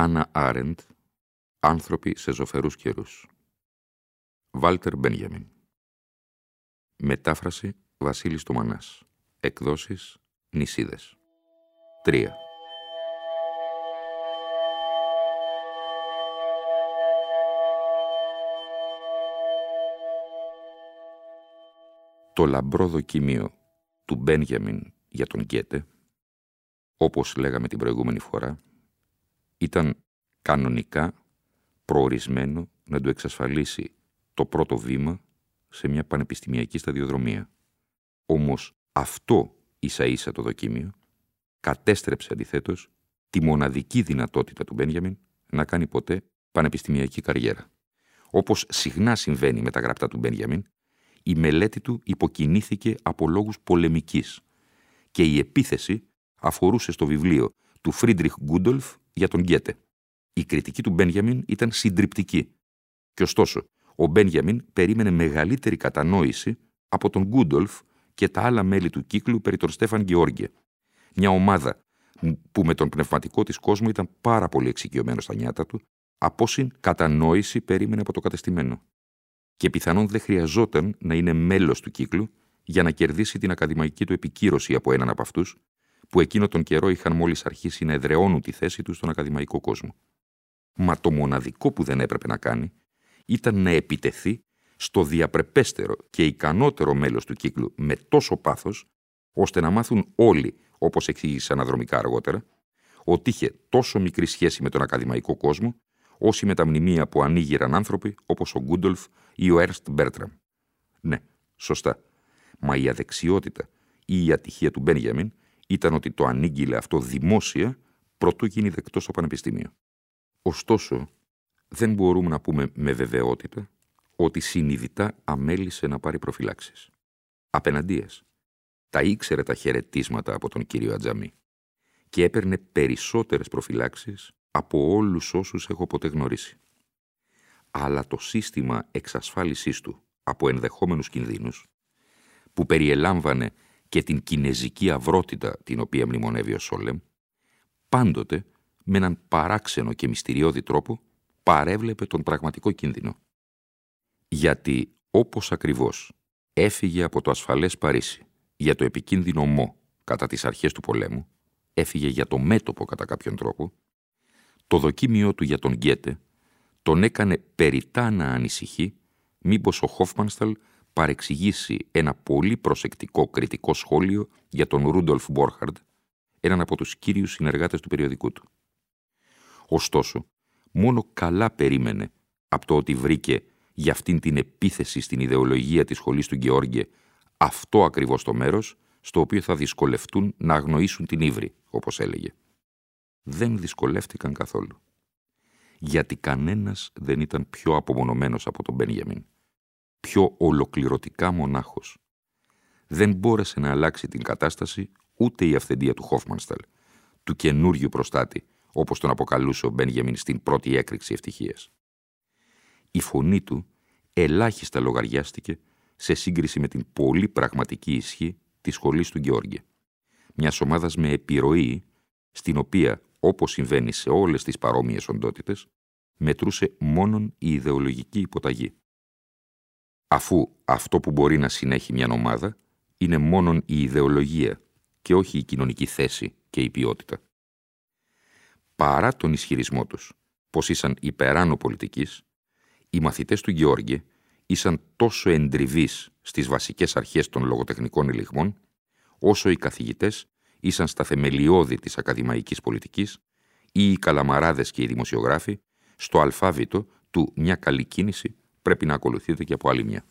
Χάνα Άρεντ, άνθρωποι σε ζωφερούς καιρούς. Βάλτερ Μπένιαμιν. Μετάφραση Βασίλης Τομανάς. Εκδόσεις Νησίδες. 3. Το λαμπρό δοκίμιο του Μπένιαμιν για τον Γκέτε, όπως λέγαμε την προηγούμενη φορά, ήταν κανονικά προορισμένο να του εξασφαλίσει το πρώτο βήμα σε μια πανεπιστημιακή σταδιοδρομία. Όμως αυτό ίσα ίσα το δοκίμιο κατέστρεψε αντιθέτως τη μοναδική δυνατότητα του Μπένιαμιν να κάνει ποτέ πανεπιστημιακή καριέρα. Όπως συχνά συμβαίνει με τα γραπτά του Μπένιαμιν, η μελέτη του υποκινήθηκε από λόγους πολεμικής και η επίθεση αφορούσε στο βιβλίο του Φρίντριχ Γκούντολφ για τον Γκέτε. Η κριτική του Μπένιαμιν ήταν συντριπτική. Και ωστόσο, ο Μπένιαμιν περίμενε μεγαλύτερη κατανόηση από τον Γκούντολφ και τα άλλα μέλη του κύκλου περί τον Στέφαν Γκεόργκε. Μια ομάδα που με τον πνευματικό της κόσμο ήταν πάρα πολύ εξοικειωμένος στα νιάτα του, από όσην κατανόηση περίμενε από το κατεστημένο. Και πιθανόν δεν χρειαζόταν να είναι μέλος του κύκλου για να κερδίσει την ακαδημαϊκή του επικύρωση από έναν από αυτούς, που εκείνο τον καιρό είχαν μόλις αρχίσει να εδραιώνουν τη θέση τους στον ακαδημαϊκό κόσμο. Μα το μοναδικό που δεν έπρεπε να κάνει ήταν να επιτεθεί στο διαπρεπέστερο και ικανότερο μέλος του κύκλου με τόσο πάθος, ώστε να μάθουν όλοι, όπως εξήγησε αναδρομικά αργότερα, ότι είχε τόσο μικρή σχέση με τον ακαδημαϊκό κόσμο, όσοι με τα μνημεία που ανοίγηραν άνθρωποι όπως ο Γκούντολφ ή ο Ερνστ Μπέρτραμ. Ναι, σωστά. Μα η αδεξιότητα ή η ατυχία του Μπένιαμιν ήταν ότι το ανήγγειλε αυτό δημόσια προτού γίνει δεκτό στο Πανεπιστήμιο. Ωστόσο, δεν μπορούμε να πούμε με βεβαιότητα ότι συνειδητά αμέλησε να πάρει προφυλάξεις. Απεναντίας, τα ήξερε τα χαιρετίσματα από τον κύριο Ατζαμί και έπαιρνε περισσότερες προφυλάξεις από όλους όσους έχω ποτέ γνωρίσει. Αλλά το σύστημα εξασφάλισής του από ενδεχόμενους κινδύνους, που περιελάμβανε και την κινέζικη αυρότητα την οποία μνημονεύει ο Σόλεμ, πάντοτε με έναν παράξενο και μυστηριώδη τρόπο παρέβλεπε τον πραγματικό κίνδυνο. Γιατί όπως ακριβώς έφυγε από το ασφαλές Παρίσι για το επικίνδυνο Μο κατά τις αρχές του πολέμου, έφυγε για το μέτωπο κατά κάποιον τρόπο, το δοκίμιο του για τον Γκέτε τον έκανε περιτά να ανησυχεί μήπως ο Χόφμανσταλ παρεξηγήσει ένα πολύ προσεκτικό κριτικό σχόλιο για τον Ρούντολφ Μπόρχαρντ, έναν από τους κύριους συνεργάτες του περιοδικού του. Ωστόσο, μόνο καλά περίμενε από το ότι βρήκε για αυτήν την επίθεση στην ιδεολογία της σχολής του Γεώργιε αυτό ακριβώς το μέρος στο οποίο θα δυσκολευτούν να αγνοήσουν την ύβρη, όπως έλεγε. Δεν δυσκολεύτηκαν καθόλου. Γιατί κανένας δεν ήταν πιο απομονωμένος από τον Μπένιαμιν πιο ολοκληρωτικά μονάχος. Δεν μπόρεσε να αλλάξει την κατάσταση ούτε η αυθεντία του Χόφμανσταλ, του καινούριου προστάτη, όπως τον αποκαλούσε ο Μπένγεμιν στην πρώτη έκρηξη ευτυχίας. Η φωνή του ελάχιστα λογαριάστηκε σε σύγκριση με την πολύ πραγματική ισχύ της σχολής του Γεώργια. Μιας ομάδας με επιρροή, στην οποία, όπως συμβαίνει σε όλες τις παρόμοιες οντότητες, μετρούσε μόνον η ιδεολογική υποταγή αφού αυτό που μπορεί να συνέχει μια ομάδα είναι μόνον η ιδεολογία και όχι η κοινωνική θέση και η ποιότητα. Παρά τον ισχυρισμό τους πως ήσαν υπεράνω πολιτικής, οι μαθητές του Γεώργη ήσαν τόσο εντριβείς στις βασικές αρχές των λογοτεχνικών ελιγμών, όσο οι καθηγητές ήσαν στα θεμελιώδη της ακαδημαϊκής πολιτικής ή οι καλαμαράδες και οι δημοσιογράφοι στο αλφάβητο του «μια καλή κίνηση πρέπει να ακολουθείτε και από άλλη μια».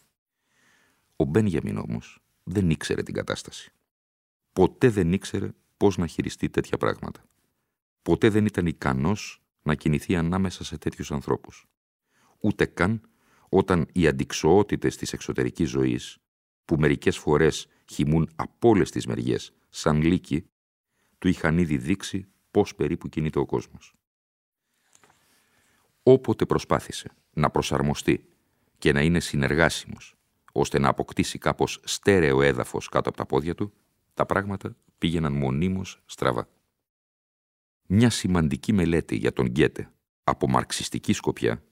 Ο Μπένιαμιν όμως δεν ήξερε την κατάσταση. Ποτέ δεν ήξερε πώς να χειριστεί τέτοια πράγματα. Ποτέ δεν ήταν ικανός να κινηθεί ανάμεσα σε τέτοιους ανθρώπους. Ούτε καν όταν οι αντικσοότητες της εξωτερικής ζωής, που μερικές φορές χυμούν από όλες τις μεριές, σαν λύκη, του είχαν ήδη δείξει πώς περίπου κινείται ο κόσμος. Όποτε προσπάθησε να προσαρμοστεί και να είναι συνεργάσιμος, ώστε να αποκτήσει κάπως στέρεο έδαφος κάτω από τα πόδια του, τα πράγματα πήγαιναν μονίμως στραβά. Μια σημαντική μελέτη για τον Γκέτε από μαρξιστική σκοπιά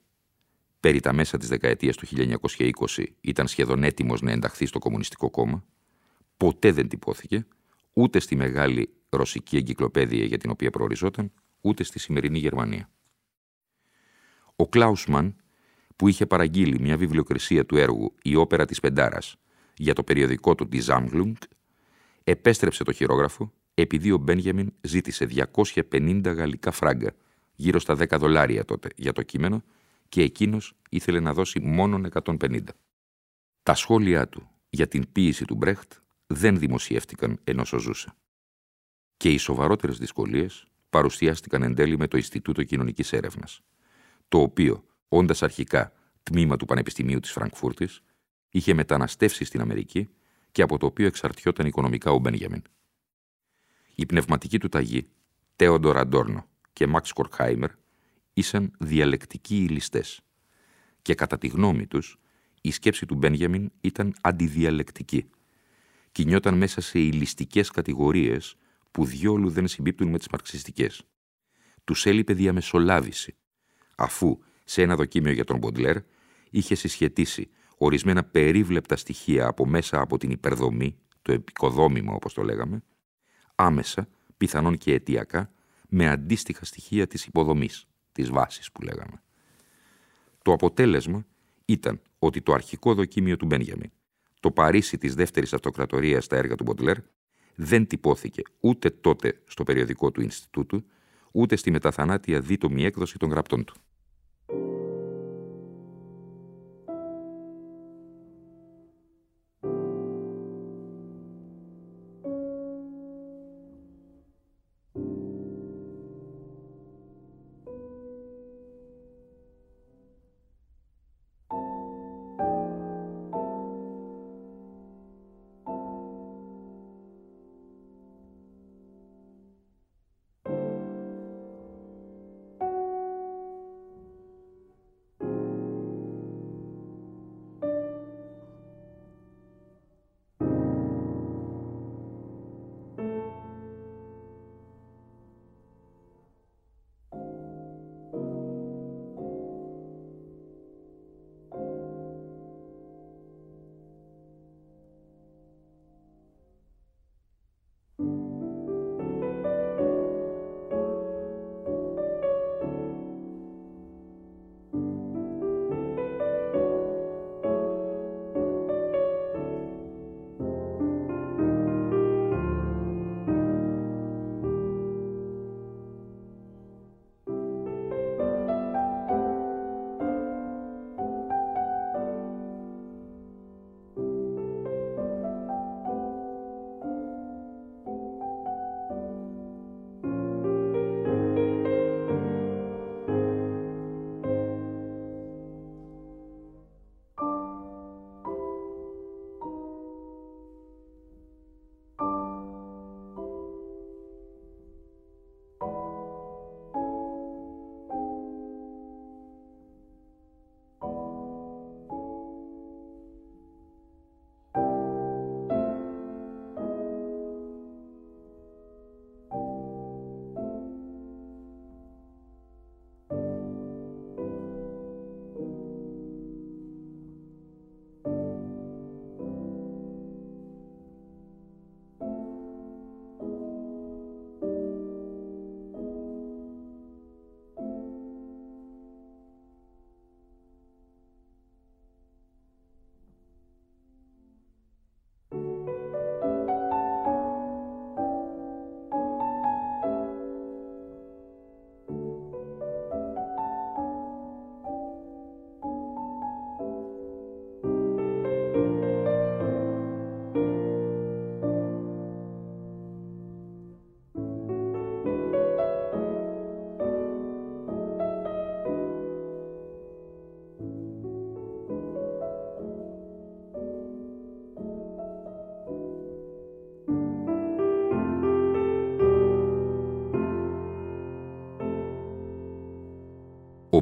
περί τα μέσα της δεκαετίας του 1920 ήταν σχεδόν έτοιμος να ενταχθεί στο Κομμουνιστικό Κόμμα, ποτέ δεν τυπώθηκε ούτε στη μεγάλη ρωσική εγκυκλοπαίδεια για την οποία προοριζόταν, ούτε στη σημερινή Γερμανία. Ο Κλάουσμαν, που είχε παραγγείλει μια βιβλιοκρισία του έργου «Η όπερα της Πεντάρας» για το περιοδικό του «Die Sammlung», επέστρεψε το χειρόγραφο επειδή ο Μπένιαμιν ζήτησε 250 γαλλικά φράγκα, γύρω στα 10 δολάρια τότε, για το κείμενο και εκείνος ήθελε να δώσει μόνον 150. Τα σχόλιά του για την ποίηση του Μπρέχτ δεν δημοσιεύτηκαν ενώ ζούσε. Και οι σοβαρότερες δυσκολίες παρουσιάστηκαν εν τέλει με το Ινστιτούτο Κοινωνικής Έρευνας, το οποίο, όντας αρχικά τμήμα του Πανεπιστημίου της Φραγκφούρτης, είχε μεταναστεύσει στην Αμερική και από το οποίο εξαρτιόταν οικονομικά ο Μπένιαμιν. Οι πνευματικοί του ταγοί, Τέοντορ Αντόρνο και Μαξ Κορκχάιμερ, ήσαν διαλεκτικοί οι Και κατά τη γνώμη τους, η σκέψη του Μπένιαμιν ήταν αντιδιαλεκτική. Κινιόταν μέσα σε ηλιστικές κατηγορίες που διόλου δεν συμπίπτουν με τις μαρξιστικές. Τους έλειπε διαμεσολάβηση, αφού σε ένα δοκίμιο για τον Μποντλέρ είχε συσχετίσει ορισμένα περίβλεπτα στοιχεία από μέσα από την υπερδομή, το επικοδόμημα όπως το λέγαμε, άμεσα, πιθανόν και αιτιακά, με αντίστοιχα στοιχεία της υποδομής της βάσης που λέγαμε. Το αποτέλεσμα ήταν ότι το αρχικό δοκίμιο του Μπένιαμιν, το Παρίσι της δεύτερης αυτοκρατορίας στα έργα του Μποντλέρ, δεν τυπώθηκε ούτε τότε στο περιοδικό του Ινστιτούτου, ούτε στη μεταθανάτια δίτομη έκδοση των γραπτών του.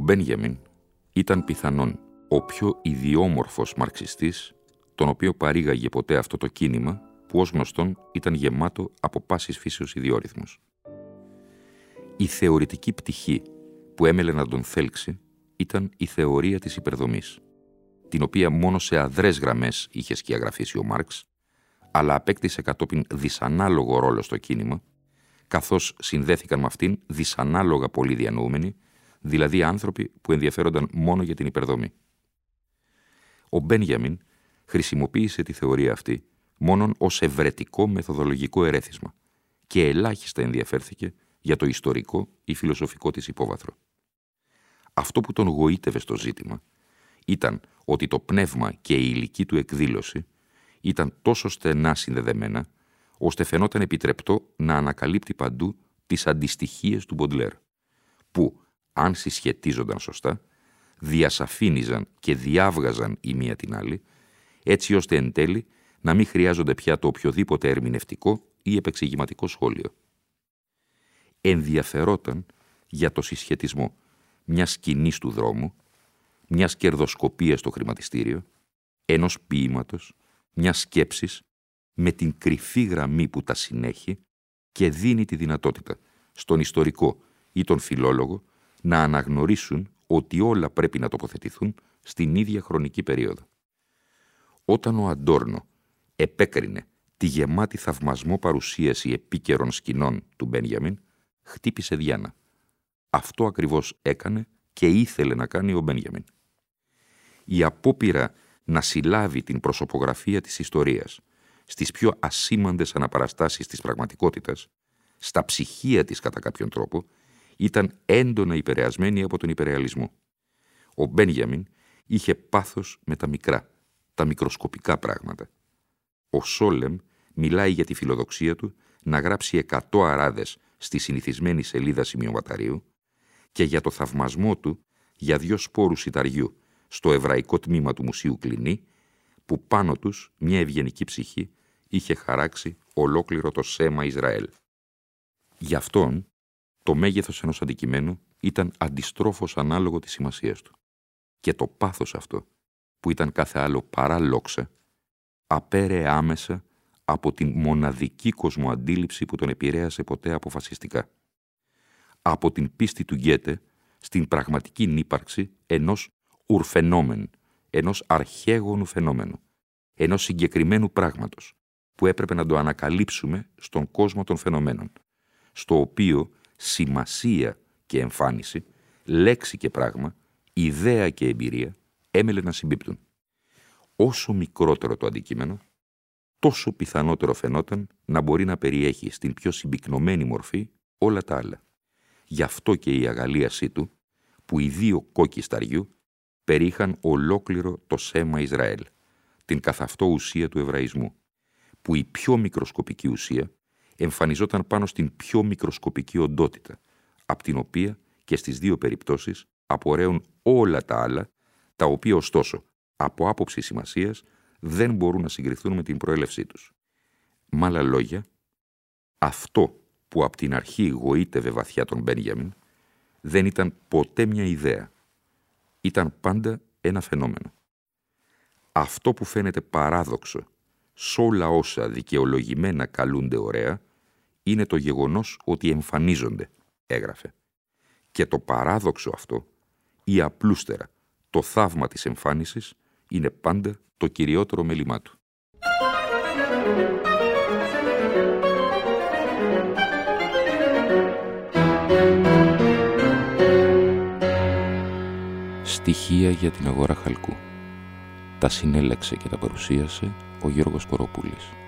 Μπένιαμιν ήταν πιθανόν ο πιο ιδιόμορφος μαρξιστής τον οποίο παρήγαγε ποτέ αυτό το κίνημα που ως γνωστόν ήταν γεμάτο από πάσης φύσεως ιδιόρυθμους. Η θεωρητική πτυχή που έμελε να τον θέλξει ήταν η θεωρία της υπερδομής, την οποία μόνο σε αδρές γραμμές είχε σκιαγραφίσει ο Μάρξ, αλλά απέκτησε κατόπιν δυσανάλογο ρόλο στο κίνημα, καθώς συνδέθηκαν με αυτήν δυσανάλογα πολύ διανοούμενοι, δηλαδή άνθρωποι που ενδιαφέρονταν μόνο για την υπερδομή. Ο Μπένιαμιν χρησιμοποίησε τη θεωρία αυτή μόνον ως ευρετικό μεθοδολογικό ερέθισμα και ελάχιστα ενδιαφέρθηκε για το ιστορικό ή φιλοσοφικό της υπόβαθρο. Αυτό που τον γοήτευε στο ζήτημα ήταν ότι το πνεύμα και η ηλική του εκδήλωση ήταν τόσο στενά συνδεδεμένα, ώστε φαινόταν επιτρεπτό να ανακαλύπτει παντού τις αντιστοιχίες του Μποντλέρ, που, αν συσχετίζονταν σωστά, διασαφήνιζαν και διάβγαζαν η μία την άλλη, έτσι ώστε εν τέλει να μην χρειάζονται πια το οποιοδήποτε ερμηνευτικό ή επεξηγηματικό σχόλιο. Ενδιαφερόταν για το συσχετισμό μιας σκηνής του δρόμου, μιας κερδοσκοπίας στο χρηματιστήριο, ενός ποίηματος, μιας σκέψης με την κρυφή γραμμή που τα συνέχει και δίνει τη δυνατότητα στον ιστορικό ή τον φιλόλογο να αναγνωρίσουν ότι όλα πρέπει να τοποθετηθούν στην ίδια χρονική περίοδο. Όταν ο Αντόρνο επέκρινε τη γεμάτη θαυμασμό παρουσίαση επίκαιρων σκηνών του Μπένιαμιν, χτύπησε διάνα. Αυτό ακριβώς έκανε και ήθελε να κάνει ο Μπένιαμιν. Η απόπειρα να συλλάβει την προσωπογραφία της ιστορίας στις πιο ασήμαντες αναπαραστάσεις της πραγματικότητας, στα ψυχία της κατά κάποιον τρόπο, ήταν έντονα υπερεασμένη από τον υπερεαλισμό. Ο Μπένιαμιν είχε πάθος με τα μικρά, τα μικροσκοπικά πράγματα. Ο Σόλεμ μιλάει για τη φιλοδοξία του να γράψει εκατό αράδες στη συνηθισμένη σελίδα σημειοβαταρίου και για το θαυμασμό του για δύο σπόρους σιταριού στο εβραϊκό τμήμα του Μουσείου Κλινή, που πάνω τους μια ευγενική ψυχή είχε χαράξει ολόκληρο το σέμα Ισραήλ. Γι' αυτόν, το μέγεθος ενός αντικειμένου ήταν αντιστρόφως ανάλογο της σημασίας του. Και το πάθος αυτό, που ήταν κάθε άλλο παρά λόξα, απέρε άμεσα από την μοναδική κοσμοαντίληψη που τον επηρέασε ποτέ αποφασιστικά. Από την πίστη του Γκέτε στην πραγματική ύπαρξη ενός ουρφαινόμεν, ενός αρχαίγονου φαινόμενου, ενός συγκεκριμένου πράγματος, που έπρεπε να το ανακαλύψουμε στον κόσμο των φαινομένων, στο οποίο σημασία και εμφάνιση, λέξη και πράγμα, ιδέα και εμπειρία έμελε να συμπίπτουν. Όσο μικρότερο το αντικείμενο, τόσο πιθανότερο φαινόταν να μπορεί να περιέχει στην πιο συμπυκνωμένη μορφή όλα τα άλλα. Γι' αυτό και η αγαλίασή του, που οι δύο κόκκι σταριού περίχαν ολόκληρο το σέμα Ισραήλ, την καθ' αυτό ουσία του Εβραϊσμού, που η πιο μικροσκοπική ουσία εμφανιζόταν πάνω στην πιο μικροσκοπική οντότητα, από την οποία και στις δύο περιπτώσεις απορρέουν όλα τα άλλα, τα οποία ωστόσο, από άποψη σημασίας, δεν μπορούν να συγκριθούν με την προέλευσή τους. Μ' άλλα λόγια, αυτό που από την αρχή γοήτευε βαθιά τον Μπένιαμιν, δεν ήταν ποτέ μια ιδέα. Ήταν πάντα ένα φαινόμενο. Αυτό που φαίνεται παράδοξο σ' όλα όσα δικαιολογημένα καλούνται ωραία, είναι το γεγονός ότι εμφανίζονται, έγραφε. Και το παράδοξο αυτό, ή απλούστερα το θαύμα της εμφάνισης, είναι πάντα το κυριότερο μέλημά του. Στοιχεία για την αγορά χαλκού. Τα συνέλεξε και τα παρουσίασε ο Γιώργος Κοροπούλης.